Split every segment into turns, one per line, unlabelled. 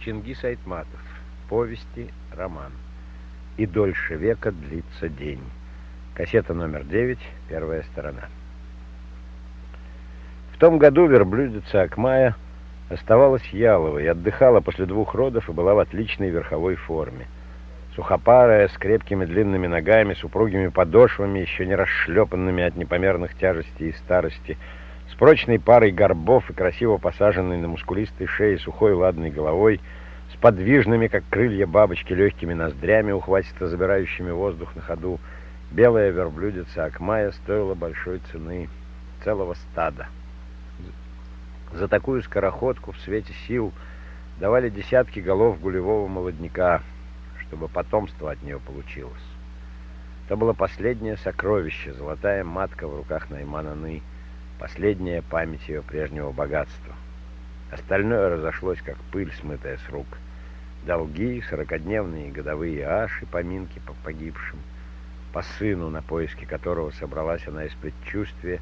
Чингис Айтматов. Повести, роман. И дольше века длится день. Кассета номер 9, первая сторона. В том году верблюдица Акмая оставалась яловой, отдыхала после двух родов и была в отличной верховой форме. Сухопарая, с крепкими длинными ногами, с упругими подошвами, еще не расшлепанными от непомерных тяжестей и старости, с прочной парой горбов и красиво посаженной на мускулистой шее сухой ладной головой, с подвижными, как крылья бабочки, легкими ноздрями, ухватисто забирающими воздух на ходу, белая верблюдица Акмая стоила большой цены целого стада. За такую скороходку в свете сил давали десятки голов гулевого молодняка — чтобы потомство от нее получилось. Это было последнее сокровище, золотая матка в руках Наймана Ны, последняя память ее прежнего богатства. Остальное разошлось, как пыль, смытая с рук. Долги, сорокодневные годовые аши, поминки по погибшим, по сыну, на поиски которого собралась она из предчувствия,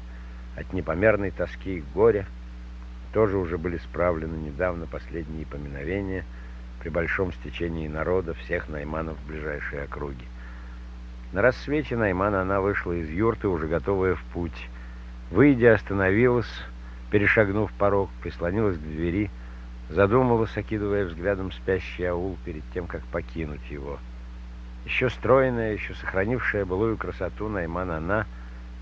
от непомерной тоски и горя, тоже уже были справлены недавно последние поминовения — при большом стечении народа всех найманов в ближайшей округе. На рассвете Наймана она вышла из юрты, уже готовая в путь. Выйдя, остановилась, перешагнув порог, прислонилась к двери, задумалась, окидывая взглядом спящий аул перед тем, как покинуть его. Еще стройная, еще сохранившая былую красоту Наймана она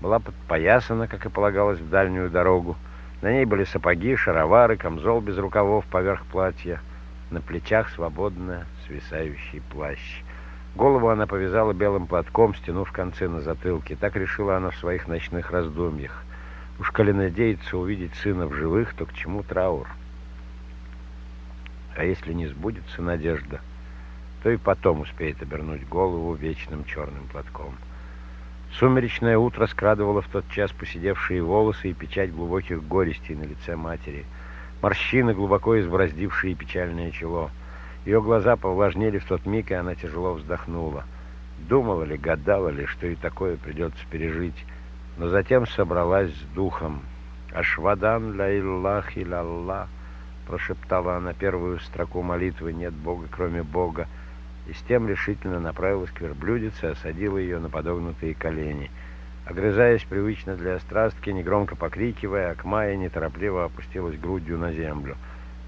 была подпоясана, как и полагалось, в дальнюю дорогу. На ней были сапоги, шаровары, камзол без рукавов поверх платья — на плечах свободно свисающий плащ. Голову она повязала белым платком, стянув концы на затылке. Так решила она в своих ночных раздумьях. Уж коли надеется увидеть сына в живых, то к чему траур? А если не сбудется надежда, то и потом успеет обернуть голову вечным черным платком. Сумеречное утро скрадывало в тот час поседевшие волосы и печать глубоких горестей на лице матери — морщины, глубоко избороздившие печальное чело. Ее глаза повлажнели в тот миг, и она тяжело вздохнула. Думала ли, гадала ли, что и такое придется пережить, но затем собралась с духом. «Ашвадан ля Иллах и Аллах», — прошептала она первую строку молитвы «Нет Бога, кроме Бога», и с тем решительно направилась к верблюдице, осадила ее на подогнутые колени — Огрызаясь привычно для страстки, негромко покрикивая, Акмая неторопливо опустилась грудью на землю.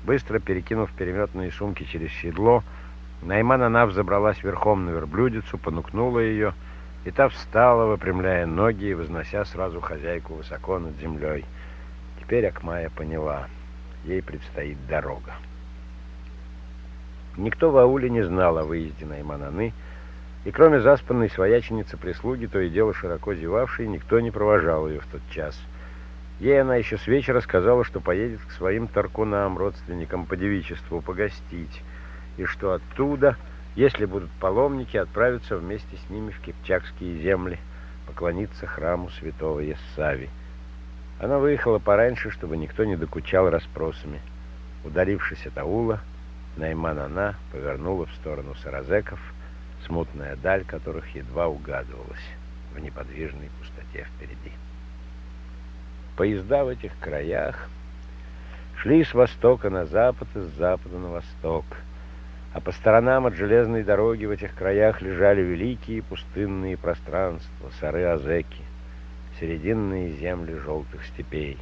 Быстро перекинув переметные сумки через седло, Найман она взобралась верхом на верблюдицу, понукнула ее, и та встала, выпрямляя ноги и вознося сразу хозяйку высоко над землей. Теперь Акмая поняла, ей предстоит дорога. Никто в ауле не знал о выезде Наймананы, и кроме заспанной свояченицы прислуги, то и дело широко зевавшей, никто не провожал ее в тот час. Ей она еще с вечера сказала, что поедет к своим таркунам, родственникам по девичеству, погостить, и что оттуда, если будут паломники, отправятся вместе с ними в Кипчакские земли, поклониться храму святого Ессави. Она выехала пораньше, чтобы никто не докучал расспросами. Ударившись от аула, Найман она повернула в сторону саразеков — смутная даль которых едва угадывалась в неподвижной пустоте впереди. Поезда в этих краях шли с востока на запад и с запада на восток, а по сторонам от железной дороги в этих краях лежали великие пустынные пространства, сары-азеки, серединные земли желтых степей.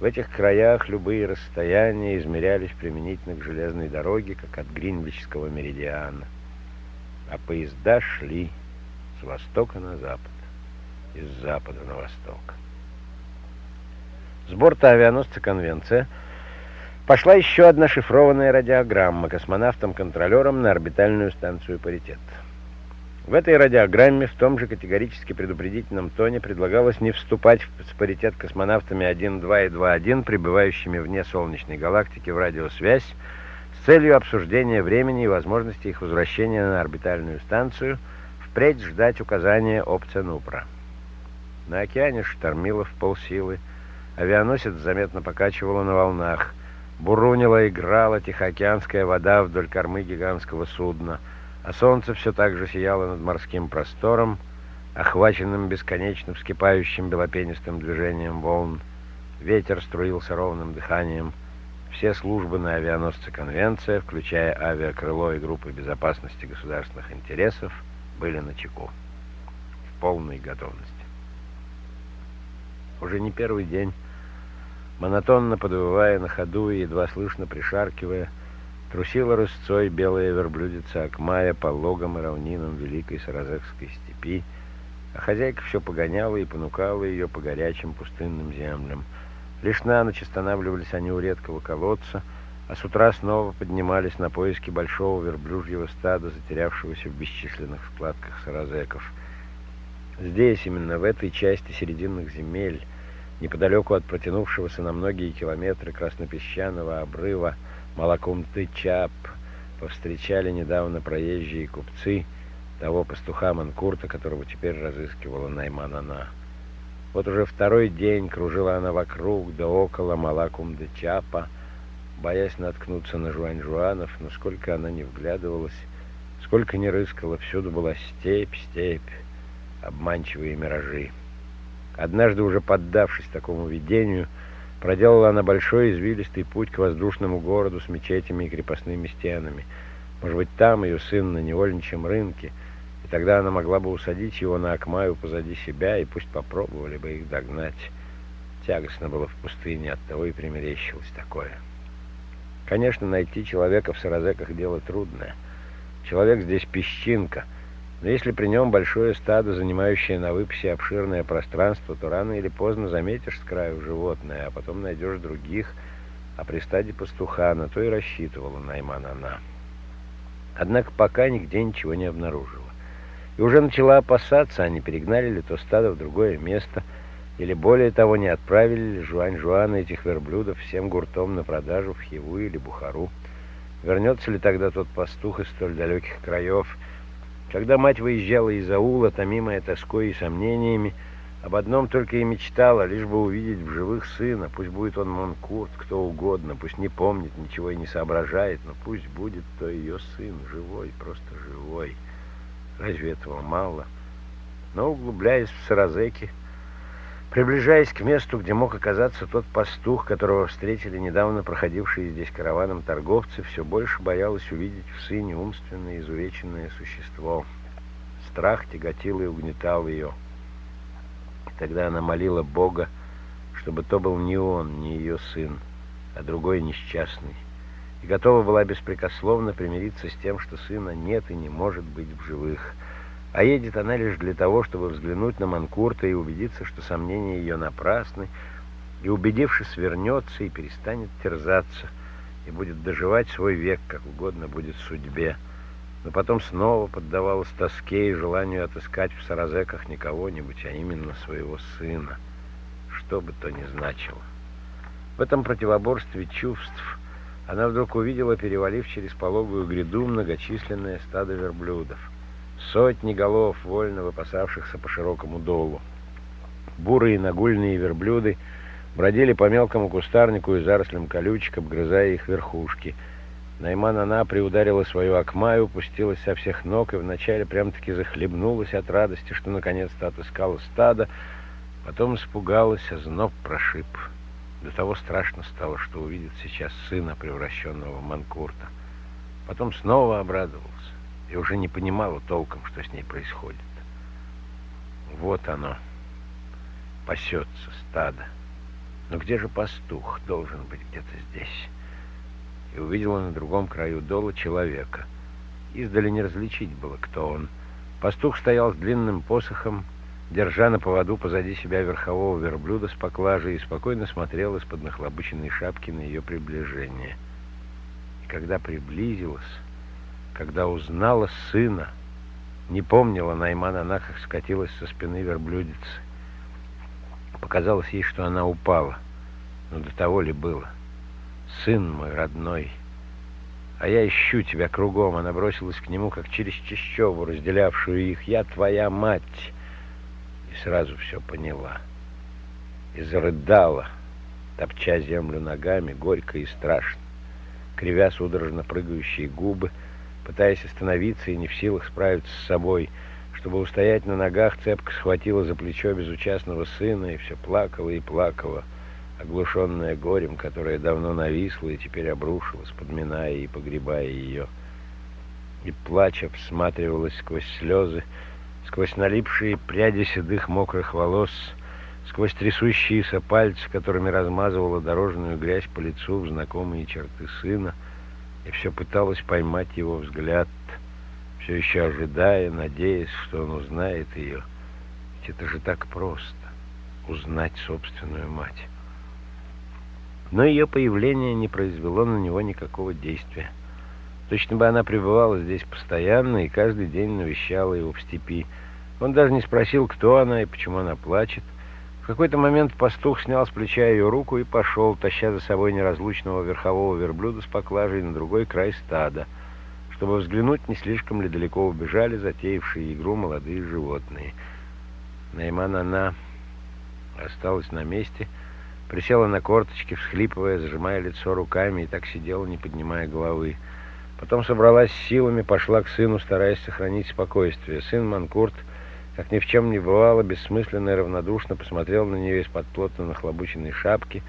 В этих краях любые расстояния измерялись применительно к железной дороге, как от Гринвичского меридиана а поезда шли с востока на запад и с запада на восток. С борта авианосца «Конвенция» пошла еще одна шифрованная радиограмма космонавтом-контролером на орбитальную станцию «Паритет». В этой радиограмме в том же категорически предупредительном тоне предлагалось не вступать в паритет космонавтами 1, 2 и 2.1, прибывающими вне Солнечной галактики в радиосвязь, с целью обсуждения времени и возможности их возвращения на орбитальную станцию, впредь ждать указания Опценупра. На океане штормило в полсилы, авианосец заметно покачивало на волнах, бурунила играла тихоокеанская вода вдоль кормы гигантского судна, а солнце все так же сияло над морским простором, охваченным бесконечно вскипающим белопенистым движением волн. Ветер струился ровным дыханием, Все службы на авианосце «Конвенция», включая авиакрыло и группы безопасности государственных интересов, были на чеку. В полной готовности. Уже не первый день, монотонно подвывая на ходу и едва слышно пришаркивая, трусила рысцой белая верблюдица Акмая по логам и равнинам Великой Саразекской степи, а хозяйка все погоняла и понукала ее по горячим пустынным землям. Лишь на ночь останавливались они у редкого колодца, а с утра снова поднимались на поиски большого верблюжьего стада, затерявшегося в бесчисленных складках саразеков. Здесь, именно в этой части серединных земель, неподалеку от протянувшегося на многие километры краснопесчаного обрыва Малакум-Ты-Чап, повстречали недавно проезжие купцы — того пастуха Манкурта, которого теперь разыскивала Найманана. Вот уже второй день кружила она вокруг да около Малакум-де Чапа, боясь наткнуться на Жуань-Жуанов, но сколько она не вглядывалась, сколько не рыскала, всюду была степь, степь, обманчивые миражи. Однажды, уже поддавшись такому видению, проделала она большой извилистый путь к воздушному городу с мечетями и крепостными стенами. Может быть, там ее сын на невольничьем рынке — Тогда она могла бы усадить его на Акмаю позади себя, и пусть попробовали бы их догнать. Тягостно было в пустыне, оттого и примерещилось такое. Конечно, найти человека в Саразеках дело трудное. Человек здесь песчинка, но если при нем большое стадо, занимающее на выпасе обширное пространство, то рано или поздно заметишь с краю животное, а потом найдешь других, а при стаде пастуха на то и рассчитывала Найман она. Однако пока нигде ничего не обнаружила и уже начала опасаться, а не перегнали ли то стадо в другое место, или более того, не отправили ли Жуань-Жуана этих верблюдов всем гуртом на продажу в Хиву или Бухару. Вернется ли тогда тот пастух из столь далеких краев? Когда мать выезжала из аула, томимая тоской и сомнениями, об одном только и мечтала, лишь бы увидеть в живых сына, пусть будет он Монкурт, кто угодно, пусть не помнит ничего и не соображает, но пусть будет то ее сын, живой, просто живой. Разве этого мало? Но, углубляясь в Саразеки, приближаясь к месту, где мог оказаться тот пастух, которого встретили недавно проходившие здесь караваном торговцы, все больше боялась увидеть в сыне умственное изувеченное существо. Страх тяготил и угнетал ее. И тогда она молила Бога, чтобы то был не он, не ее сын, а другой несчастный и готова была беспрекословно примириться с тем, что сына нет и не может быть в живых. А едет она лишь для того, чтобы взглянуть на Манкурта и убедиться, что сомнения ее напрасны, и, убедившись, вернется и перестанет терзаться, и будет доживать свой век, как угодно будет судьбе. Но потом снова поддавалась тоске и желанию отыскать в Саразеках не кого-нибудь, а именно своего сына, что бы то ни значило. В этом противоборстве чувств – она вдруг увидела, перевалив через пологую гряду, многочисленное стадо верблюдов. Сотни голов, вольно выпасавшихся по широкому долу. Бурые нагульные верблюды бродили по мелкому кустарнику и зарослям колючек, обгрызая их верхушки. Найман она приударила свою акмаю, пустилась со всех ног и вначале прям-таки захлебнулась от радости, что наконец-то отыскала стадо, потом испугалась, а зноб прошиб. До того страшно стало, что увидит сейчас сына, превращенного в Манкурта. Потом снова обрадовался и уже не понимала толком, что с ней происходит. Вот оно, пасется стадо. Но где же пастух? Должен быть где-то здесь. И увидела на другом краю дола человека. Издали не различить было, кто он. Пастух стоял с длинным посохом держа на поводу позади себя верхового верблюда с поклажей, и спокойно смотрел из-под нахлобученной шапки на ее приближение. И когда приблизилась, когда узнала сына, не помнила Найман, она как скатилась со спины верблюдицы. Показалось ей, что она упала. Но до того ли было? Сын мой родной, а я ищу тебя кругом. Она бросилась к нему, как через чащову, разделявшую их. Я твоя мать и сразу все поняла. И зарыдала, топча землю ногами, горько и страшно, кривя судорожно прыгающие губы, пытаясь остановиться и не в силах справиться с собой, чтобы устоять на ногах, цепко схватила за плечо безучастного сына и все плакала и плакала, оглушенная горем, которое давно нависло и теперь обрушилось, подминая и погребая ее. И, плача, всматривалась сквозь слезы, сквозь налипшие пряди седых мокрых волос, сквозь трясущиеся пальцы, которыми размазывала дорожную грязь по лицу в знакомые черты сына, и все пыталась поймать его взгляд, все еще ожидая, надеясь, что он узнает ее. Ведь это же так просто — узнать собственную мать. Но ее появление не произвело на него никакого действия. Точно бы она пребывала здесь постоянно и каждый день навещала его в степи. Он даже не спросил, кто она и почему она плачет. В какой-то момент пастух снял с плеча ее руку и пошел, таща за собой неразлучного верхового верблюда с поклажей на другой край стада, чтобы взглянуть, не слишком ли далеко убежали затеявшие игру молодые животные. Найман она осталась на месте, присела на корточки, всхлипывая, зажимая лицо руками, и так сидела, не поднимая головы. Потом собралась силами, пошла к сыну, стараясь сохранить спокойствие. Сын Манкурт — как ни в чем не бывало, бессмысленно и равнодушно посмотрел на нее из-под плотно нахлобученной шапки,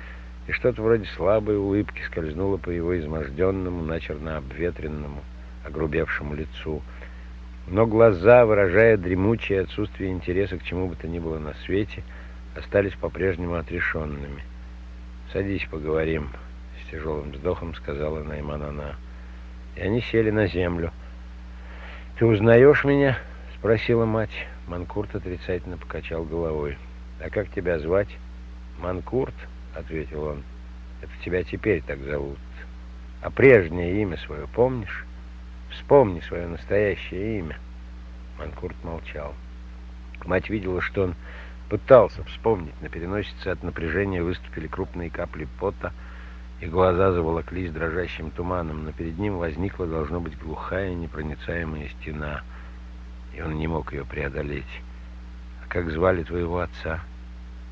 и что-то вроде слабой улыбки скользнуло по его изможденному, начерно обветренному, огрубевшему лицу. Но глаза, выражая дремучее отсутствие интереса к чему бы то ни было на свете, остались по-прежнему отрешенными. «Садись, поговорим», — с тяжелым вздохом сказала Найман она. И они сели на землю. «Ты узнаешь меня?» — спросила мать. Манкурт отрицательно покачал головой. «А как тебя звать?» «Манкурт», — ответил он. «Это тебя теперь так зовут. А прежнее имя свое помнишь? Вспомни свое настоящее имя». Манкурт молчал. Мать видела, что он пытался вспомнить. На переносице от напряжения выступили крупные капли пота, и глаза заволоклись дрожащим туманом, но перед ним возникла, должно быть, глухая непроницаемая стена — и он не мог ее преодолеть. А как звали твоего отца?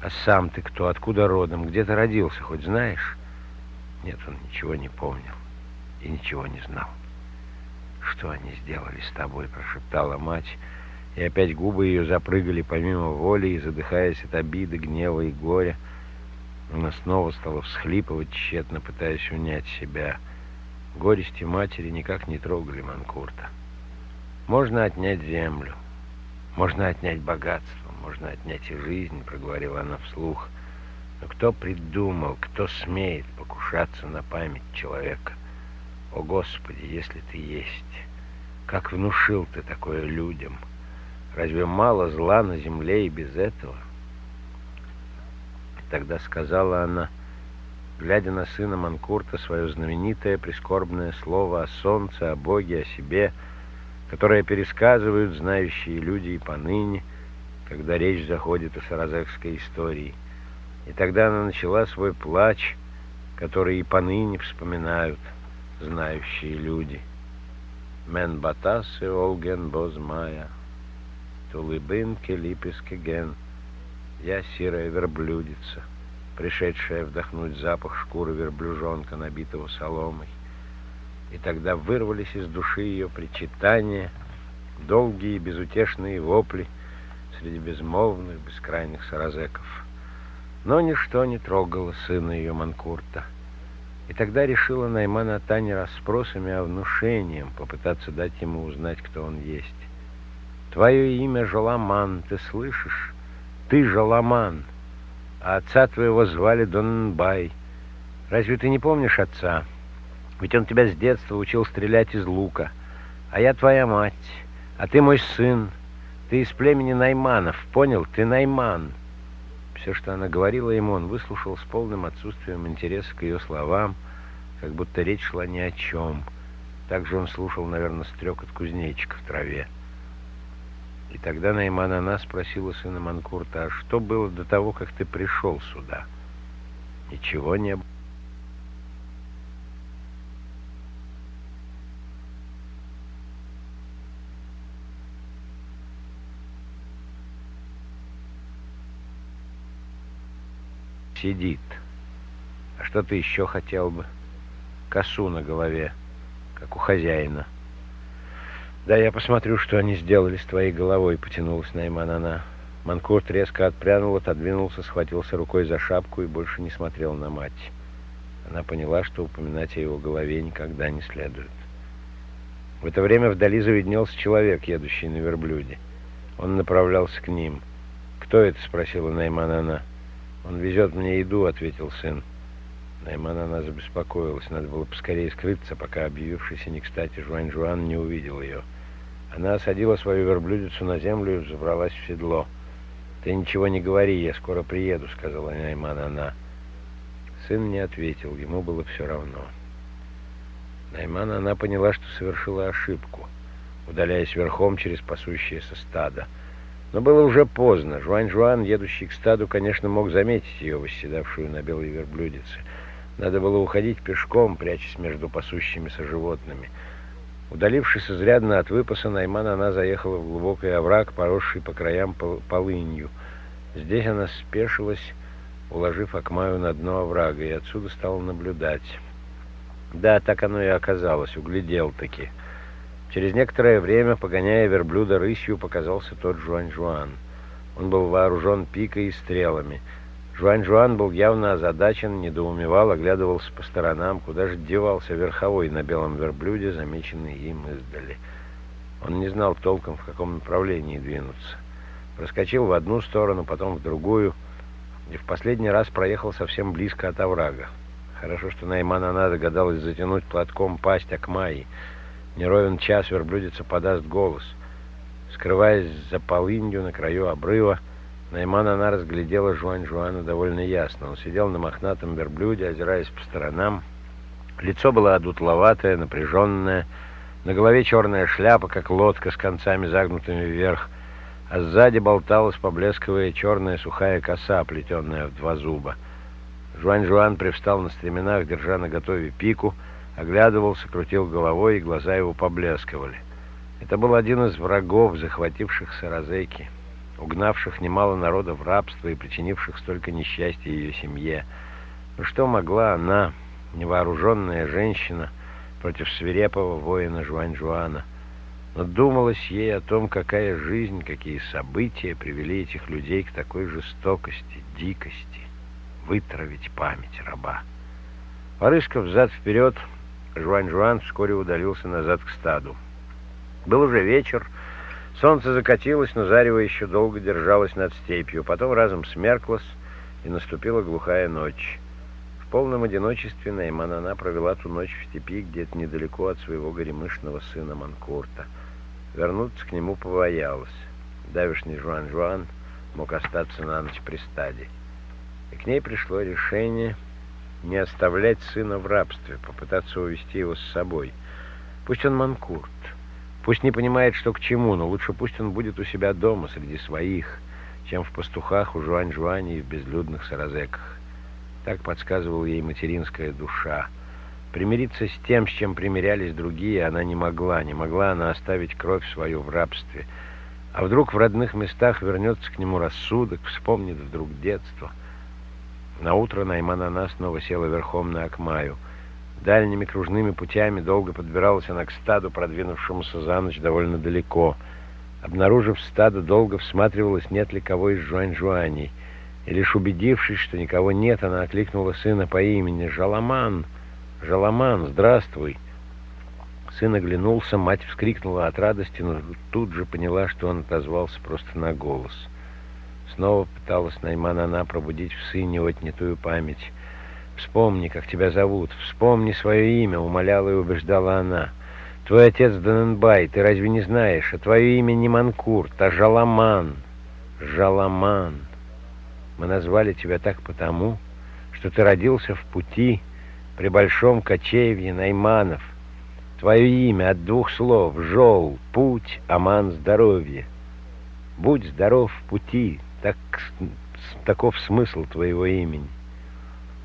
А сам ты кто? Откуда родом? Где ты родился? Хоть знаешь? Нет, он ничего не помнил и ничего не знал. «Что они сделали с тобой?» — прошептала мать, и опять губы ее запрыгали помимо воли, и, задыхаясь от обиды, гнева и горя, она снова стала всхлипывать, тщетно пытаясь унять себя. Горести матери никак не трогали Манкурта. Можно отнять землю, можно отнять богатство, можно отнять и жизнь, проговорила она вслух. Но кто придумал, кто смеет покушаться на память человека? О, Господи, если ты есть, как внушил ты такое людям? Разве мало зла на земле и без этого? Тогда сказала она, глядя на сына Манкурта, свое знаменитое прискорбное слово о солнце, о Боге, о себе — которое пересказывают знающие люди и поныне, когда речь заходит о саразекской истории. И тогда она начала свой плач, который и поныне вспоминают знающие люди. «Мен батасы олген бозмая, тулыбын келипис кеген». Я серая верблюдица, пришедшая вдохнуть запах шкуры верблюжонка, набитого соломой и тогда вырвались из души ее причитания, долгие безутешные вопли среди безмолвных, бескрайних саразеков. Но ничто не трогало сына ее Манкурта. И тогда решила Наймана Тани расспросами, а внушением попытаться дать ему узнать, кто он есть. «Твое имя Жоламан, ты слышишь? Ты Жоламан, а отца твоего звали Донбай. Разве ты не помнишь отца?» Ведь он тебя с детства учил стрелять из лука. А я твоя мать, а ты мой сын. Ты из племени Найманов, понял? Ты Найман». Все, что она говорила ему, он выслушал с полным отсутствием интереса к ее словам, как будто речь шла ни о чем. Также он слушал, наверное, стрек от кузнечика в траве. И тогда Найман она спросила сына Манкурта, а что было до того, как ты пришел сюда? Ничего не было. Сидит. А что ты еще хотел бы? Косу на голове, как у хозяина. Да, я посмотрю, что они сделали с твоей головой, потянулась Найман она. Манкурт резко отпрянул, отодвинулся, схватился рукой за шапку и больше не смотрел на мать. Она поняла, что упоминать о его голове никогда не следует. В это время вдали завиднелся человек, едущий на верблюде. Он направлялся к ним. «Кто это?» — спросила Найман она. «Он везет мне еду», — ответил сын. Найман она забеспокоилась. Надо было поскорее скрыться, пока объявившийся не кстати Жуань-Жуан не увидел ее. Она осадила свою верблюдицу на землю и взобралась в седло. «Ты ничего не говори, я скоро приеду», — сказала Найман она. Сын не ответил, ему было все равно. Найман она поняла, что совершила ошибку, удаляясь верхом через пасущееся стадо. Но было уже поздно. Жуань-Жуан, едущий к стаду, конечно, мог заметить ее, восседавшую на белой верблюдице. Надо было уходить пешком, прячась между пасущимися животными. Удалившись изрядно от выпаса, Найман она заехала в глубокий овраг, поросший по краям полынью. Здесь она спешилась уложив Акмаю на дно оврага, и отсюда стал наблюдать. Да, так оно и оказалось, углядел-таки. Через некоторое время, погоняя верблюда рысью, показался тот Жуань-Жуан. Он был вооружен пикой и стрелами. Жуань-Жуан был явно озадачен, недоумевал, оглядывался по сторонам, куда же девался верховой на белом верблюде, замеченный им издали. Он не знал толком, в каком направлении двинуться. Проскочил в одну сторону, потом в другую — и в последний раз проехал совсем близко от оврага. Хорошо, что Найман она догадалась затянуть платком пасть Акмаи. Неровен час верблюдица подаст голос. Скрываясь за полынью на краю обрыва, Найман она разглядела Жуань-Жуана довольно ясно. Он сидел на мохнатом верблюде, озираясь по сторонам. Лицо было одутловатое, напряженное. На голове черная шляпа, как лодка с концами загнутыми вверх — а сзади болталась, поблескивая, черная сухая коса, плетенная в два зуба. Жуань-Жуан привстал на стременах, держа на готове пику, оглядывался, крутил головой, и глаза его поблескивали. Это был один из врагов, захвативших Саразеки, угнавших немало народа в рабство и причинивших столько несчастья ее семье. Но что могла она, невооруженная женщина, против свирепого воина Жуань-Жуана? Но думалось ей о том, какая жизнь, какие события привели этих людей к такой жестокости, дикости, вытравить память раба. Порыскав взад-вперед, Жуань-Жуан вскоре удалился назад к стаду. Был уже вечер, солнце закатилось, но зарево еще долго держалось над степью, потом разом смерклось, и наступила глухая ночь. В полном одиночестве Найманана провела ту ночь в степи, где-то недалеко от своего горемышного сына Манкурта — Вернуться к нему побоялась. Давишний Жуан-Жуан мог остаться на ночь при стаде. И к ней пришло решение не оставлять сына в рабстве, попытаться увести его с собой. Пусть он манкурт, пусть не понимает, что к чему, но лучше пусть он будет у себя дома, среди своих, чем в пастухах у Жуань-Жуани и в безлюдных саразеках. Так подсказывала ей материнская душа — Примириться с тем, с чем примирялись другие, она не могла. Не могла она оставить кровь свою в рабстве. А вдруг в родных местах вернется к нему рассудок, вспомнит вдруг детство. На утро Найман она снова села верхом на Акмаю. Дальними кружными путями долго подбиралась она к стаду, продвинувшемуся за ночь довольно далеко. Обнаружив стадо, долго всматривалась, нет ли кого из жуань-жуаней. И лишь убедившись, что никого нет, она окликнула сына по имени «Жаламан!» «Жаламан, здравствуй!» Сын оглянулся, мать вскрикнула от радости, но тут же поняла, что он отозвался просто на голос. Снова пыталась Найман она пробудить в сыне отнятую память. «Вспомни, как тебя зовут, вспомни свое имя», — умоляла и убеждала она. «Твой отец Даненбай, ты разве не знаешь? А твое имя не Манкурт, а Жаламан. Жаламан. Мы назвали тебя так потому, что ты родился в пути, при Большом Кочевье Найманов. Твое имя от двух слов — Жол, путь, Аман, здоровье. Будь здоров в пути, так, таков смысл твоего имени.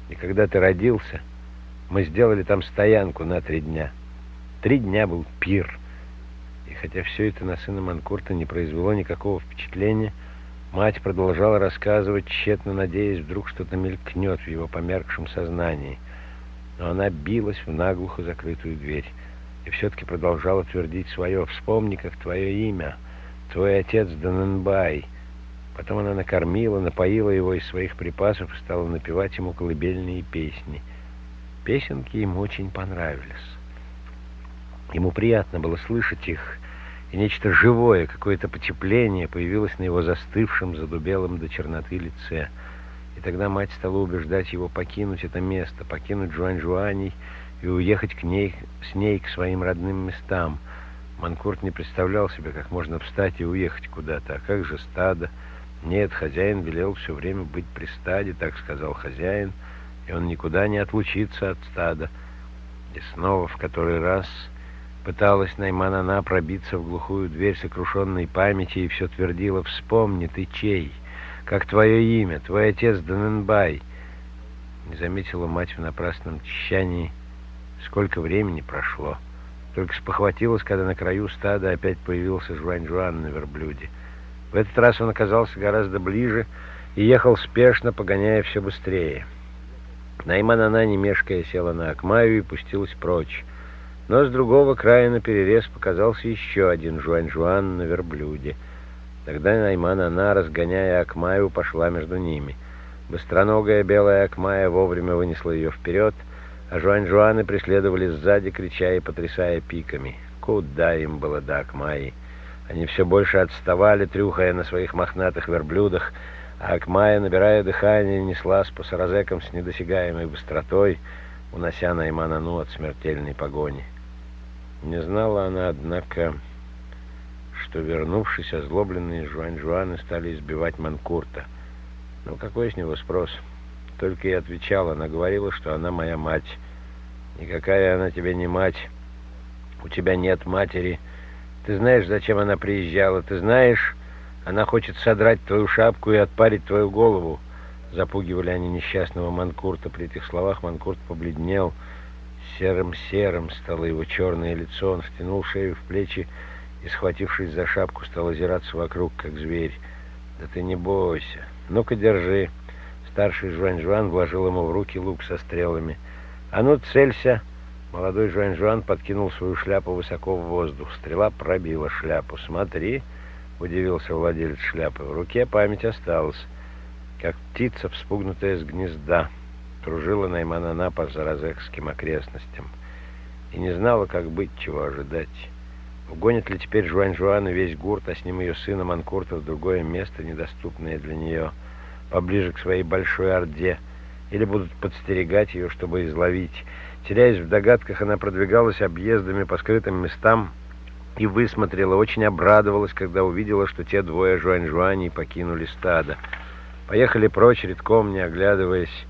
И когда ты родился, мы сделали там стоянку на три дня. Три дня был пир. И хотя все это на сына Манкурта не произвело никакого впечатления, мать продолжала рассказывать, тщетно надеясь, вдруг что-то мелькнет в его померкшем сознании но она билась в наглухо закрытую дверь и все-таки продолжала твердить свое. «Вспомни, как твое имя, твой отец Даненбай. Потом она накормила, напоила его из своих припасов и стала напевать ему колыбельные песни. Песенки ему очень понравились. Ему приятно было слышать их, и нечто живое, какое-то потепление появилось на его застывшем, задубелом до черноты лице. И тогда мать стала убеждать его покинуть это место, покинуть Жуань-Жуаней и уехать к ней, с ней к своим родным местам. Манкурт не представлял себе, как можно встать и уехать куда-то. А как же стадо? Нет, хозяин велел все время быть при стаде, так сказал хозяин, и он никуда не отлучится от стада. И снова в который раз Пыталась Найман-она пробиться в глухую дверь сокрушенной памяти и все твердила «Вспомни, ты чей? Как твое имя? Твой отец Даненбай?» Не заметила мать в напрасном тщании, сколько времени прошло. Только спохватилась, когда на краю стада опять появился Жуань-Жуан на верблюде. В этот раз он оказался гораздо ближе и ехал спешно, погоняя все быстрее. Найман-она, не мешкая, села на Акмаю и пустилась прочь. Но с другого края на перерез показался еще один Жуань-Жуан на верблюде. Тогда Найман она, разгоняя Акмаю, пошла между ними. Быстроногая белая Акмая вовремя вынесла ее вперед, а Жуань-Жуаны преследовали сзади, крича и потрясая пиками. Куда им было до Акмаи? Они все больше отставали, трюхая на своих мохнатых верблюдах, а Акмая, набирая дыхание, неслась по саразекам с недосягаемой быстротой, унося Найманану от смертельной погони. Не знала она, однако, что, вернувшись, озлобленные Жуань-Жуаны стали избивать Манкурта. Ну, какой с него спрос? Только и отвечала, она говорила, что она моя мать. Никакая она тебе не мать. У тебя нет матери. Ты знаешь, зачем она приезжала? Ты знаешь, она хочет содрать твою шапку и отпарить твою голову. Запугивали они несчастного Манкурта. При этих словах Манкурт побледнел, Серым-серым стало его черное лицо, он втянул шею в плечи и, схватившись за шапку, стал озираться вокруг, как зверь. «Да ты не бойся. Ну-ка, держи». Старший Жуань-Жуан вложил ему в руки лук со стрелами. «А ну, целься!» Молодой Жуань-Жуан подкинул свою шляпу высоко в воздух. Стрела пробила шляпу. «Смотри!» — удивился владелец шляпы. В руке память осталась, как птица, вспугнутая с гнезда кружила Найманана по заразекским окрестностям и не знала, как быть, чего ожидать. Угонит ли теперь Жуань-Жуан и весь гурт, а с ним ее сына Манкурта в другое место, недоступное для нее, поближе к своей большой орде, или будут подстерегать ее, чтобы изловить. Теряясь в догадках, она продвигалась объездами по скрытым местам и высмотрела, очень обрадовалась, когда увидела, что те двое Жуань-Жуаней покинули стадо. Поехали прочь, редком не оглядываясь,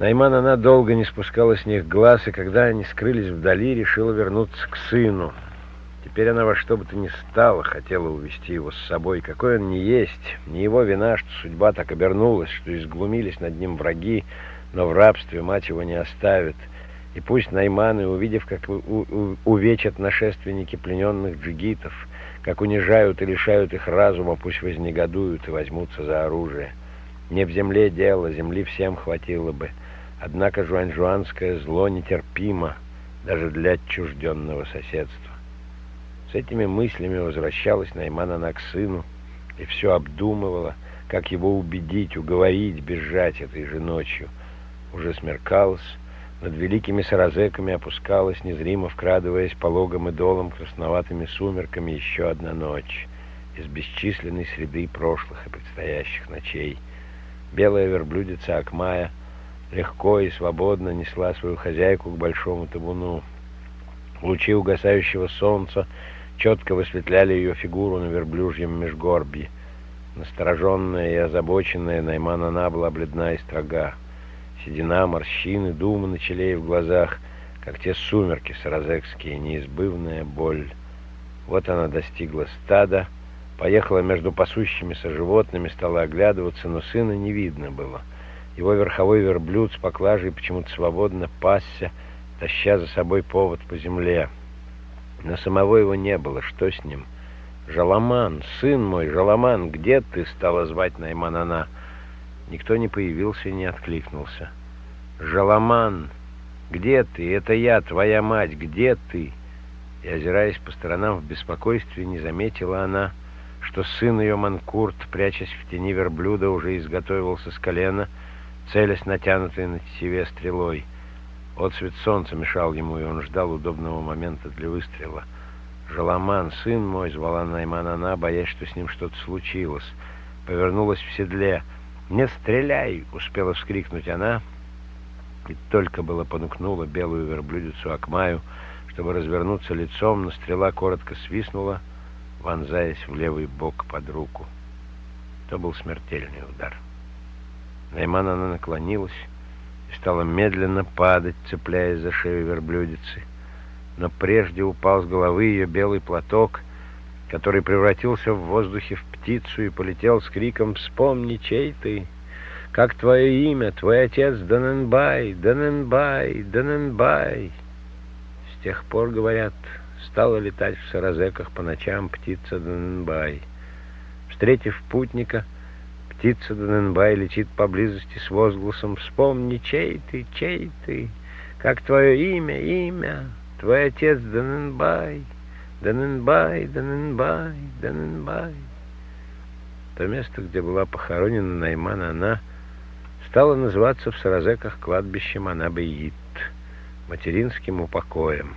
Найман она долго не спускала с них глаз, и когда они скрылись вдали, решила вернуться к сыну. Теперь она во что бы то ни стало хотела увести его с собой. Какой он не есть, не его вина, что судьба так обернулась, что изглумились над ним враги, но в рабстве мать его не оставит. И пусть найманы, увидев, как увечат нашественники плененных джигитов, как унижают и лишают их разума, пусть вознегодуют и возьмутся за оружие. Не в земле дело, земли всем хватило бы. Однако жуань-жуанское зло нетерпимо даже для отчужденного соседства. С этими мыслями возвращалась Наймана к сыну и все обдумывала, как его убедить, уговорить бежать этой же ночью. Уже смеркалось, над великими саразеками опускалась, незримо вкрадываясь пологом и долом красноватыми сумерками, еще одна ночь из бесчисленной среды прошлых и предстоящих ночей. Белая верблюдица Акмая — легко и свободно несла свою хозяйку к большому табуну. Лучи угасающего солнца четко высветляли ее фигуру на верблюжьем межгорбье. Настороженная и озабоченная Найман она была бледна и строга. Седина, морщины, думы на челе и в глазах, как те сумерки саразекские, неизбывная боль. Вот она достигла стада, поехала между пасущимися животными, стала оглядываться, но сына не видно было — его верховой верблюд с поклажей почему-то свободно пасся, таща за собой повод по земле. Но самого его не было. Что с ним? «Жаламан, сын мой, Жаламан, где ты?» — стала звать Найманана. Никто не появился и не откликнулся. «Жаламан, где ты? Это я, твоя мать, где ты?» И, озираясь по сторонам в беспокойстве, не заметила она, что сын ее Манкурт, прячась в тени верблюда, уже изготовился с колена, целясь натянутой на тетиве стрелой. Отцвет солнца мешал ему, и он ждал удобного момента для выстрела. «Жаламан, сын мой!» — звала Найман боясь, что с ним что-то случилось. Повернулась в седле. «Не стреляй!» — успела вскрикнуть она, и только было понукнула белую верблюдицу Акмаю, чтобы развернуться лицом, но стрела коротко свистнула, вонзаясь в левый бок под руку. То был смертельный удар. Найман она наклонилась и стала медленно падать, цепляясь за шею верблюдицы. Но прежде упал с головы ее белый платок, который превратился в воздухе в птицу и полетел с криком «Вспомни, чей ты!» Как твое имя, твой отец? Даненбай, Даненбай, Даненбай. С тех пор, говорят, стала летать в саразеках по ночам птица Даненбай. Встретив путника, птица Даненбай летит поблизости с возгласом «Вспомни, чей ты, чей ты, как твое имя, имя, твой отец Даненбай, Даненбай, Даненбай, Даненбай». То место, где была похоронена Наймана, она стало называться в Саразеках кладбищем Анабеит, материнским упокоем.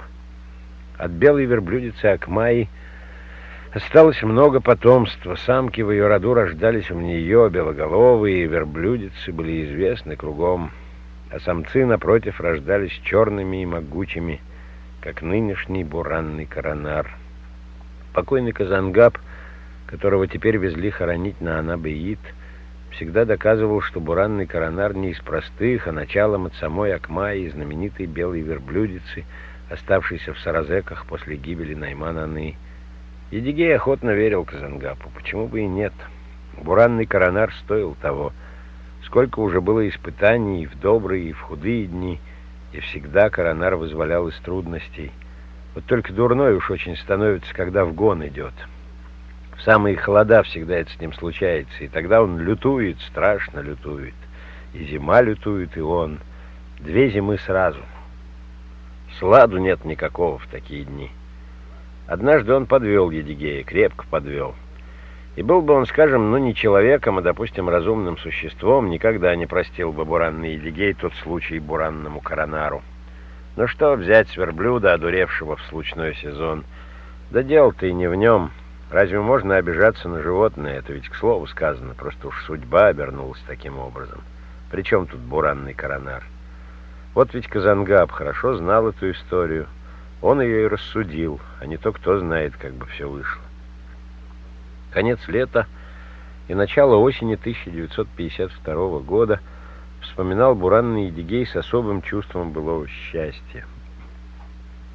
От белой верблюдицы Акмаи осталось много потомства. Самки в ее роду рождались у нее, белоголовые, верблюдицы были известны кругом, а самцы, напротив, рождались черными и могучими, как нынешний буранный коронар. Покойный Казангаб, которого теперь везли хоронить на Анабеит, — всегда доказывал, что буранный коронар не из простых, а началом от самой Акмаи, знаменитой белой верблюдицы, оставшейся в Саразеках после гибели Наймана Аны. Едигей охотно верил Казангапу, почему бы и нет. Буранный коронар стоил того. Сколько уже было испытаний и в добрые, и в худые дни, и всегда коронар вызволял из трудностей. Вот только дурной уж очень становится, когда в гон идет». В самые холода всегда это с ним случается, и тогда он лютует, страшно лютует. И зима лютует, и он. Две зимы сразу. Сладу нет никакого в такие дни. Однажды он подвел Едигея, крепко подвел. И был бы он, скажем, ну не человеком, а, допустим, разумным существом, никогда не простил бы буранный Едигей тот случай буранному коронару. Ну что взять с верблюда, одуревшего в случной сезон? Да дело-то и не в нем, — Разве можно обижаться на животное? Это ведь к слову сказано, просто уж судьба обернулась таким образом. Причем тут буранный коронар? Вот ведь Казангаб хорошо знал эту историю. Он ее и рассудил, а не то кто знает, как бы все вышло. Конец лета и начало осени 1952 года вспоминал буранный Едигей с особым чувством былого счастья.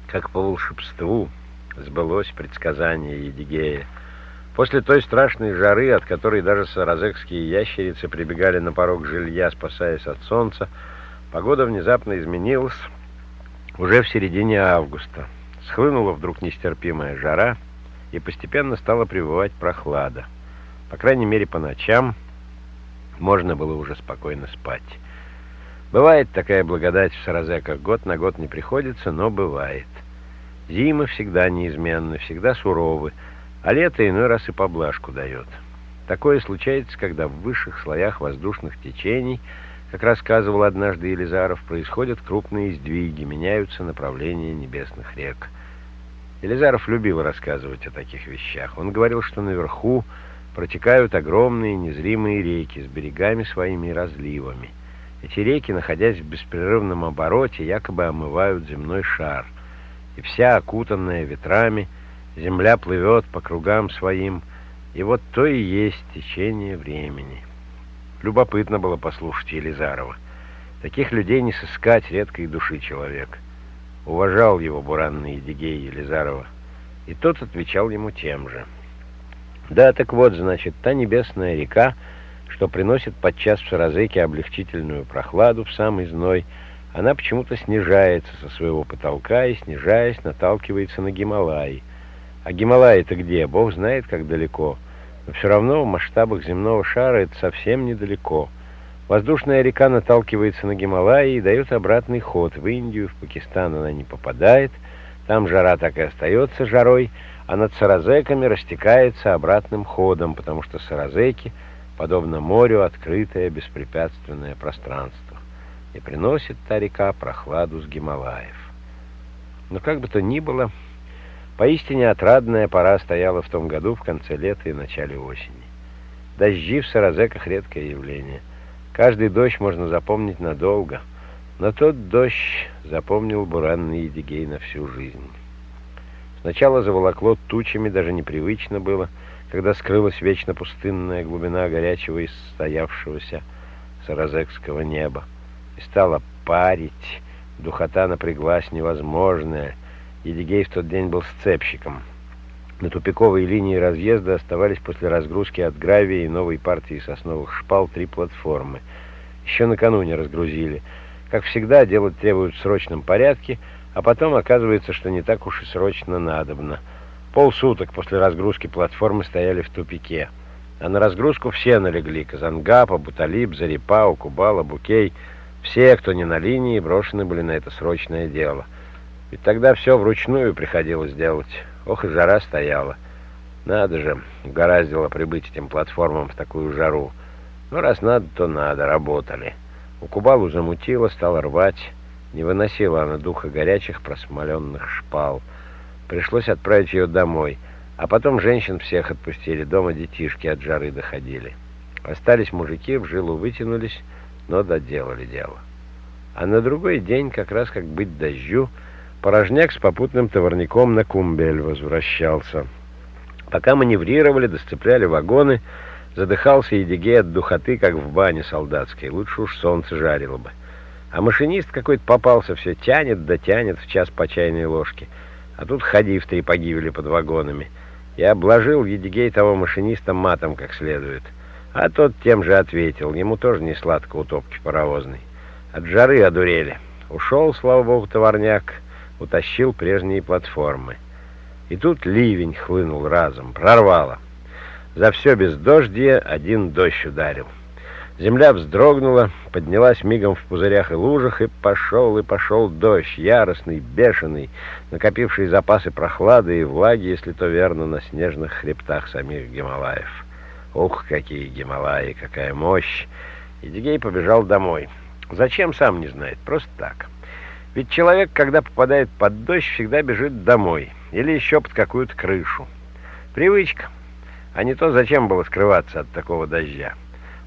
Как по волшебству сбылось предсказание Едигея. После той страшной жары, от которой даже саразекские ящерицы прибегали на порог жилья, спасаясь от солнца, погода внезапно изменилась уже в середине августа. Схлынула вдруг нестерпимая жара, и постепенно стала прибывать прохлада. По крайней мере, по ночам можно было уже спокойно спать. Бывает такая благодать в Саразеках, год на год не приходится, но бывает. Зимы всегда неизменны, всегда суровы, а лето иной раз и поблажку дает. Такое случается, когда в высших слоях воздушных течений, как рассказывал однажды Елизаров, происходят крупные сдвиги, меняются направления небесных рек. Елизаров любил рассказывать о таких вещах. Он говорил, что наверху протекают огромные незримые реки с берегами своими и разливами. Эти реки, находясь в беспрерывном обороте, якобы омывают земной шар — и вся окутанная ветрами, земля плывет по кругам своим, и вот то и есть течение времени. Любопытно было послушать Елизарова. Таких людей не сыскать редкой души человек. Уважал его буранный Едигей Елизарова, и тот отвечал ему тем же. Да, так вот, значит, та небесная река, что приносит подчас в Саразеке облегчительную прохладу в самый зной, — она почему-то снижается со своего потолка и, снижаясь, наталкивается на Гималаи. А Гималаи-то где? Бог знает, как далеко. Но все равно в масштабах земного шара это совсем недалеко. Воздушная река наталкивается на Гималаи и дает обратный ход. В Индию, в Пакистан она не попадает. Там жара так и остается жарой, а над Саразеками растекается обратным ходом, потому что Саразеки, подобно морю, открытое беспрепятственное пространство, и приносит та река прохладу с Гималаев. Но как бы то ни было, поистине отрадная пора стояла в том году в конце лета и начале осени. Дожди в Саразеках — редкое явление. Каждый дождь можно запомнить надолго, но тот дождь запомнил буранный Едигей на всю жизнь. Сначала заволокло тучами, даже непривычно было, когда скрылась вечно пустынная глубина горячего и стоявшегося саразекского неба. И стало парить, духота напряглась невозможная. Едигей в тот день был сцепщиком. На тупиковой линии разъезда оставались после разгрузки от гравия и новой партии сосновых шпал три платформы. Еще накануне разгрузили. Как всегда, делать требуют в срочном порядке — а потом оказывается, что не так уж и срочно надобно. Полсуток после разгрузки платформы стояли в тупике. А на разгрузку все налегли. Казангапа, Буталип, Зарипа, Укубала, Букей. Все, кто не на линии, брошены были на это срочное дело. Ведь тогда все вручную приходилось делать. Ох и жара стояла. Надо же, угораздило прибыть этим платформам в такую жару. Ну, раз надо, то надо, работали. Укубалу замутило, стало рвать. Не выносила она духа горячих просмоленных шпал. Пришлось отправить ее домой, а потом женщин всех отпустили, дома детишки от жары доходили. Остались мужики, в жилу вытянулись, но доделали дело. А на другой день, как раз как быть дождю, порожняк с попутным товарником на Кумбель возвращался. Пока маневрировали, досцепляли вагоны, задыхался Едигей от духоты, как в бане солдатской. Лучше уж солнце жарило бы. А машинист какой-то попался, все тянет да тянет в час по чайной ложке. А тут ходи в три погибели под вагонами. Я обложил Едигей того машиниста матом как следует. А тот тем же ответил. Ему тоже не сладко у топки паровозной. От жары одурели. Ушел, слава богу, товарняк, утащил прежние платформы. И тут ливень хлынул разом, прорвало. За все без дождя один дождь ударил. Земля вздрогнула, поднялась мигом в пузырях и лужах, и пошел, и пошел дождь, яростный, бешеный, накопивший запасы прохлады и влаги, если то верно, на снежных хребтах самих Гималаев. Ух, какие Гималаи, какая мощь! Идигей побежал домой. Зачем, сам не знает, просто так. Ведь человек, когда попадает под дождь, всегда бежит домой или еще под какую-то крышу. Привычка. А не то, зачем было скрываться от такого дождя.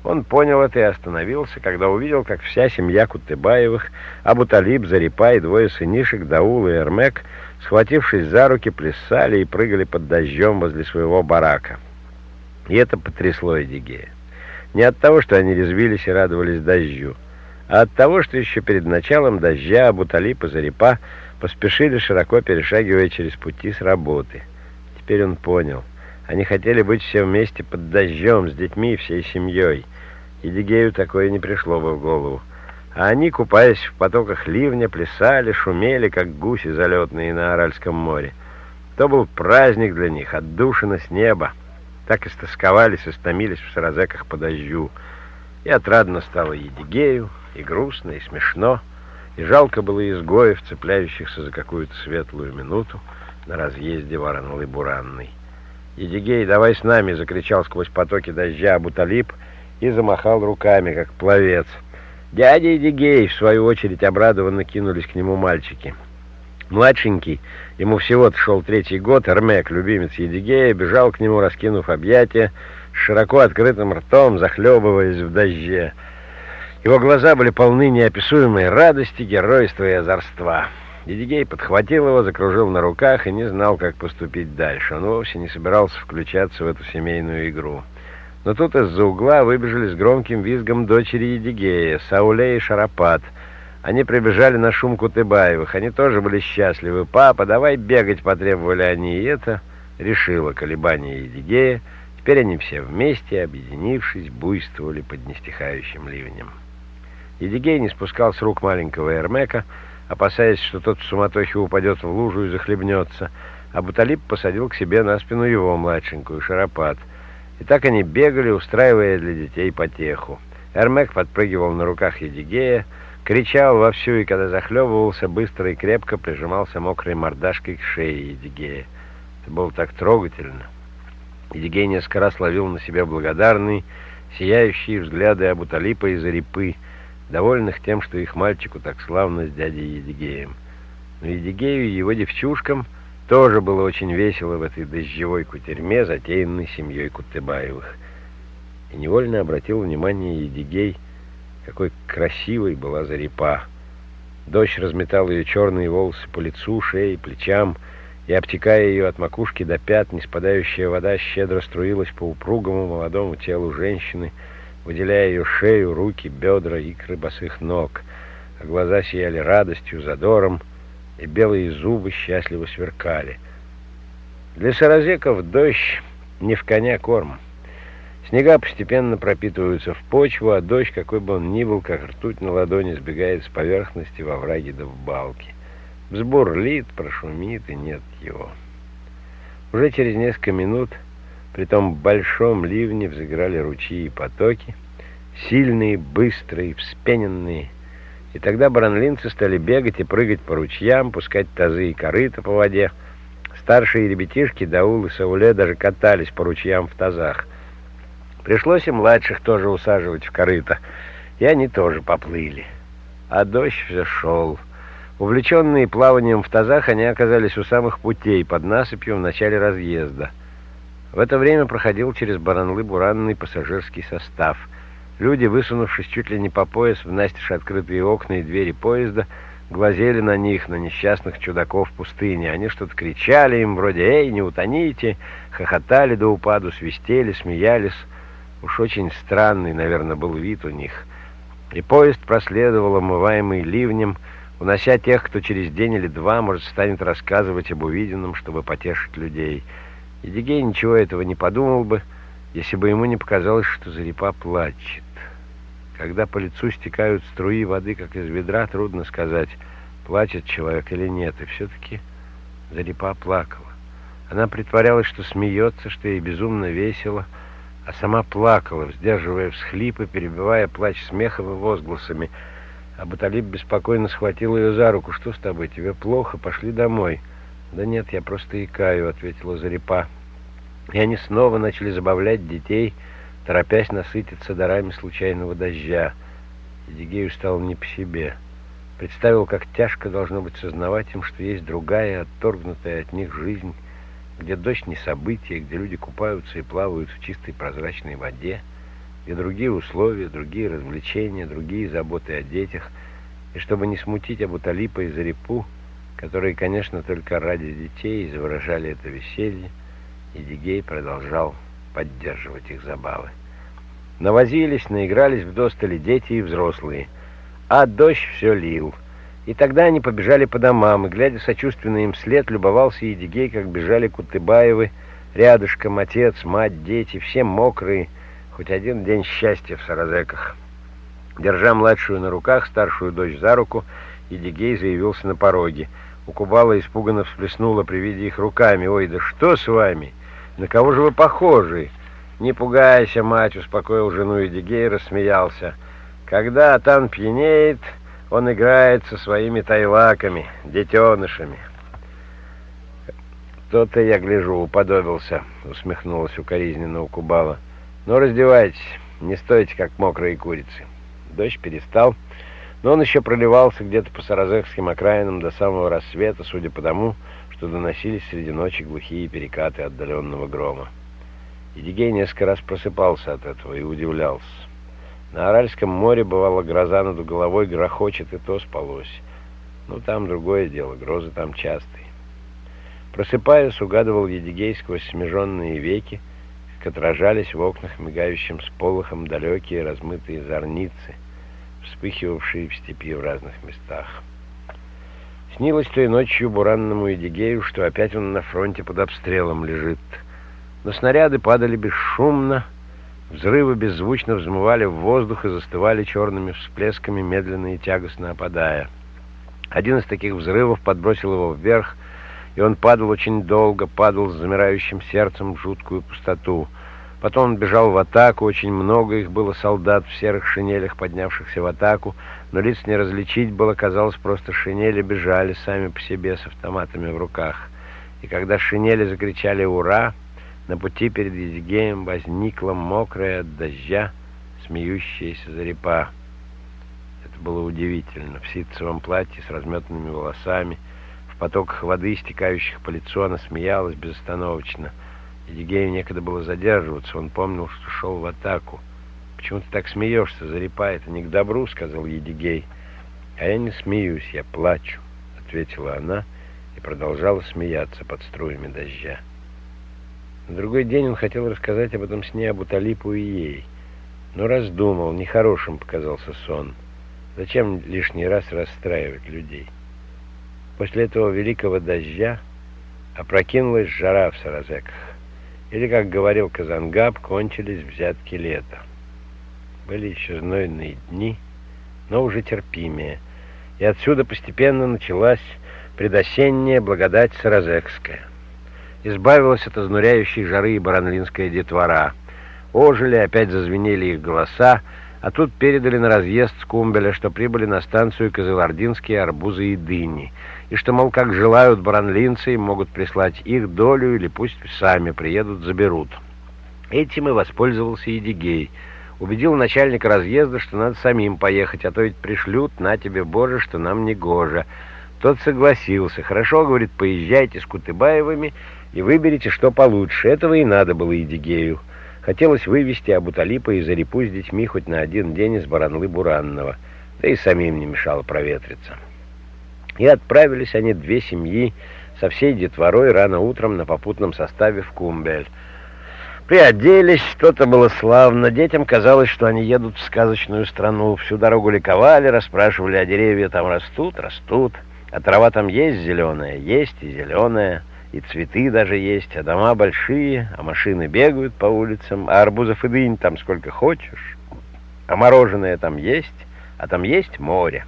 Он понял это и остановился, когда увидел, как вся семья Кутыбаевых, Абуталиб, Зарипа и двое сынишек, Даул и Эрмек, схватившись за руки, плясали и прыгали под дождем возле своего барака. И это потрясло Эдигея. Не от того, что они резвились и радовались дождю, а от того, что еще перед началом дождя Абуталиб и Зарипа поспешили, широко перешагивая через пути с работы. Теперь он понял. Они хотели быть все вместе под дождем, с детьми и всей семьей — Едигею такое не пришло бы в голову. А они, купаясь в потоках ливня, плясали, шумели, как гуси залетные на Аральском море. То был праздник для них, отдушина с неба. Так истосковались и стомились в саразеках по дождю. И отрадно стало Едигею, и грустно, и смешно, и жалко было изгоев, цепляющихся за какую-то светлую минуту на разъезде Воронлы Буранной. «Едигей, давай с нами!» — закричал сквозь потоки дождя Абуталип — и замахал руками, как пловец. Дядя и Дигей, в свою очередь, обрадованно кинулись к нему мальчики. Младшенький, ему всего-то шел третий год, Эрмек, любимец Едигея, бежал к нему, раскинув объятия, широко открытым ртом, захлебываясь в дожде. Его глаза были полны неописуемой радости, геройства и озорства. Едигей подхватил его, закружил на руках и не знал, как поступить дальше. Он вовсе не собирался включаться в эту семейную игру. Но тут из-за угла выбежали с громким визгом дочери Едигея, Сауле и Шарапат. Они прибежали на шум Кутыбаевых. Они тоже были счастливы. «Папа, давай бегать!» — потребовали они. И это решило колебания Едигея. Теперь они все вместе, объединившись, буйствовали под нестихающим ливнем. Едигей не спускал с рук маленького Эрмека, опасаясь, что тот в суматохе упадет в лужу и захлебнется, а Буталип посадил к себе на спину его младшенькую, Шарапат — и так они бегали, устраивая для детей потеху. Эрмек подпрыгивал на руках Едигея, кричал вовсю, и когда захлебывался, быстро и крепко прижимался мокрой мордашкой к шее Едигея. Это было так трогательно. Едигей несколько раз ловил на себя благодарные, сияющие взгляды Абуталипа и Зарипы, довольных тем, что их мальчику так славно с дядей Едигеем. Но Едигею и его девчушкам тоже было очень весело в этой дождевой кутерьме, затеянной семьей Кутыбаевых. И невольно обратил внимание Едигей, какой красивой была Зарипа. Дождь разметал ее черные волосы по лицу, шее, плечам, и, обтекая ее от макушки до пят, неспадающая вода щедро струилась по упругому молодому телу женщины, выделяя ее шею, руки, бедра, икры босых ног, а глаза сияли радостью, задором, и белые зубы счастливо сверкали. Для саразеков дождь не в коня корм. Снега постепенно пропитываются в почву, а дождь, какой бы он ни был, как ртуть на ладони, сбегает с поверхности во враги да в балки. Взбурлит, прошумит, и нет его. Уже через несколько минут при том большом ливне взыграли ручьи и потоки, сильные, быстрые, вспененные, и тогда баранлинцы стали бегать и прыгать по ручьям, пускать тазы и корыта по воде. Старшие ребятишки, Даул и Сауле, даже катались по ручьям в тазах. Пришлось и младших тоже усаживать в корыто, и они тоже поплыли. А дождь все шел. Увлеченные плаванием в тазах, они оказались у самых путей под насыпью в начале разъезда. В это время проходил через Баранлы буранный пассажирский состав — Люди, высунувшись чуть ли не по пояс в настежь открытые окна и двери поезда, глазели на них, на несчастных чудаков пустыни. Они что-то кричали им, вроде «Эй, не утоните!» Хохотали до упаду, свистели, смеялись. Уж очень странный, наверное, был вид у них. И поезд проследовал, омываемый ливнем, унося тех, кто через день или два, может, станет рассказывать об увиденном, чтобы потешить людей. Едигей ничего этого не подумал бы, если бы ему не показалось, что Зарипа плачет. Когда по лицу стекают струи воды, как из ведра, трудно сказать, плачет человек или нет. И все-таки Зарипа плакала. Она притворялась, что смеется, что ей безумно весело, а сама плакала, сдерживая всхлипы, перебивая плач смехом и возгласами. А Баталиб беспокойно схватил ее за руку. «Что с тобой? Тебе плохо? Пошли домой». «Да нет, я просто икаю», — ответила Зарипа. И они снова начали забавлять детей, — торопясь насытиться дарами случайного дождя. Едигею стало не по себе. Представил, как тяжко должно быть сознавать им, что есть другая, отторгнутая от них жизнь, где дождь не событие, где люди купаются и плавают в чистой прозрачной воде, где другие условия, другие развлечения, другие заботы о детях, и чтобы не смутить Абуталипа и Зарипу, которые, конечно, только ради детей изображали это веселье, Едигей продолжал поддерживать их забавы. Навозились, наигрались в достали дети и взрослые. А дождь все лил. И тогда они побежали по домам, и, глядя сочувственно им след, любовался Едигей, как бежали Кутыбаевы, рядышком отец, мать, дети, все мокрые, хоть один день счастья в Саразеках. Держа младшую на руках, старшую дочь за руку, Едигей заявился на пороге. У Кубала испуганно всплеснула при виде их руками. «Ой, да что с вами?» «На кого же вы похожи?» «Не пугайся, мать!» — успокоил жену Эдигей рассмеялся. «Когда Атан пьянеет, он играет со своими тайлаками, детенышами». «То-то, я гляжу, уподобился», — усмехнулась укоризненно у Кубала. «Ну, раздевайтесь, не стойте, как мокрые курицы». Дождь перестал, но он еще проливался где-то по саразекским окраинам до самого рассвета, судя по тому, что доносились среди ночи глухие перекаты отдаленного грома. Едигей несколько раз просыпался от этого и удивлялся. На Аральском море бывала гроза над головой, грохочет, и то спалось. Ну, там другое дело, грозы там частые. Просыпаясь, угадывал Едигей сквозь смеженные веки, как отражались в окнах мигающим сполохом далекие размытые зорницы, вспыхивавшие в степи в разных местах. Снилось той ночью буранному Эдигею, что опять он на фронте под обстрелом лежит. Но снаряды падали бесшумно, взрывы беззвучно взмывали в воздух и застывали черными всплесками, медленно и тягостно опадая. Один из таких взрывов подбросил его вверх, и он падал очень долго, падал с замирающим сердцем в жуткую пустоту. Потом он бежал в атаку, очень много их было солдат в серых шинелях, поднявшихся в атаку, но лиц не различить было, казалось, просто шинели бежали сами по себе с автоматами в руках. и когда шинели закричали «Ура!», на пути перед Едигеем возникла мокрая от дождя смеющаяся зарепа. Это было удивительно. В ситцевом платье с разметанными волосами, в потоках воды, стекающих по лицу, она смеялась безостановочно. Едигею некогда было задерживаться, он помнил, что шел в атаку. «Почему ты так смеешься, Зарипа? Это не к добру», — сказал Едигей. «А я не смеюсь, я плачу», — ответила она и продолжала смеяться под струями дождя. На другой день он хотел рассказать об этом сне Абуталипу и ей, но раздумал, нехорошим показался сон. Зачем лишний раз расстраивать людей? После этого великого дождя опрокинулась жара в Саразеках. Или, как говорил Казангаб, кончились взятки лета. Были еще знойные дни, но уже терпимее. И отсюда постепенно началась предосенняя благодать Саразекская. Избавилась от изнуряющей жары и баранлинская детвора. Ожили, опять зазвенели их голоса, а тут передали на разъезд с Кумбеля, что прибыли на станцию козылординские арбузы и дыни, и что, мол, как желают баранлинцы, могут прислать их долю или пусть сами приедут, заберут. Этим и воспользовался Едигей. Убедил начальника разъезда, что надо самим поехать, а то ведь пришлют, на тебе, Боже, что нам не гоже. Тот согласился. Хорошо, говорит, поезжайте с Кутыбаевыми и выберите, что получше. Этого и надо было Едигею. Хотелось вывести Абуталипа и Зарипу с детьми хоть на один день из Баранлы-Буранного, да и самим не мешало проветриться. И отправились они, две семьи, со всей детворой рано утром на попутном составе в Кумбель. Приоделись, что-то было славно. Детям казалось, что они едут в сказочную страну. Всю дорогу ликовали, расспрашивали, а деревья там растут, растут. А трава там есть зеленая, есть и зеленая, и цветы даже есть, а дома большие, а машины бегают по улицам, а арбузов и дынь там сколько хочешь. А мороженое там есть, а там есть море.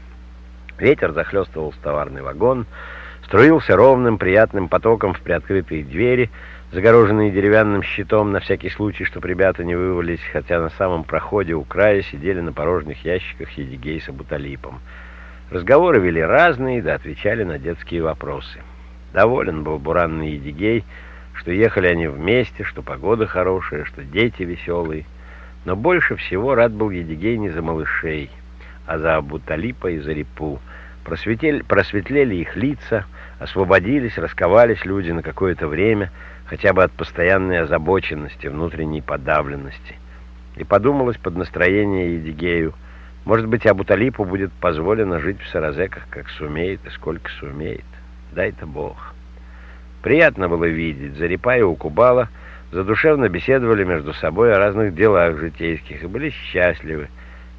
Ветер захлестывал товарный вагон, струился ровным, приятным потоком в приоткрытые двери, загороженные деревянным щитом на всякий случай, чтобы ребята не вывалились, хотя на самом проходе у края сидели на порожних ящиках Едигей с Абуталипом. Разговоры вели разные, да отвечали на детские вопросы. Доволен был буранный Едигей, что ехали они вместе, что погода хорошая, что дети веселые. Но больше всего рад был Едигей не за малышей, а за Абуталипа и за Репу. Просветлели, просветлели их лица, освободились, расковались люди на какое-то время — хотя бы от постоянной озабоченности, внутренней подавленности. И подумалось под настроение Едигею, может быть, Абуталипу будет позволено жить в Саразеках, как сумеет и сколько сумеет. Дай-то Бог. Приятно было видеть, Зарипа и Укубала задушевно беседовали между собой о разных делах житейских и были счастливы,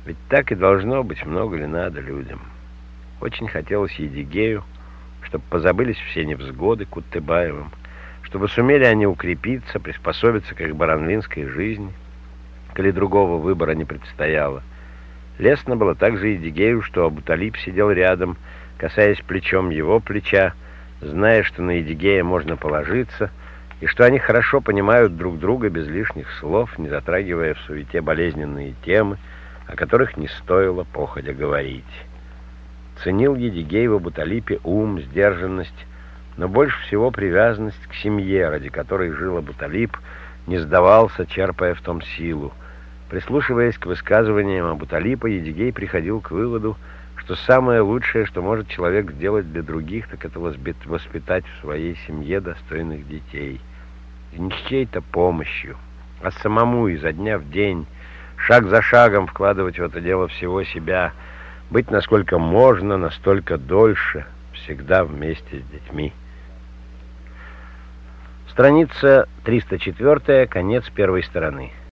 ведь так и должно быть, много ли надо людям. Очень хотелось Едигею, чтобы позабылись все невзгоды Куттыбаевым, чтобы сумели они укрепиться, приспособиться к их баранлинской жизни, коли другого выбора не предстояло. Лестно было также и Дигею, что Абуталип сидел рядом, касаясь плечом его плеча, зная, что на Эдигея можно положиться, и что они хорошо понимают друг друга без лишних слов, не затрагивая в суете болезненные темы, о которых не стоило походя говорить. Ценил Едигей в Абуталипе ум, сдержанность, но больше всего привязанность к семье, ради которой жил Абуталип, не сдавался, черпая в том силу. Прислушиваясь к высказываниям Абуталипа, Едигей приходил к выводу, что самое лучшее, что может человек сделать для других, так это воспитать в своей семье достойных детей. И не с чьей-то помощью, а самому изо дня в день, шаг за шагом вкладывать в это дело всего себя, быть насколько можно, настолько дольше, всегда вместе с детьми. Страница 304, конец первой стороны.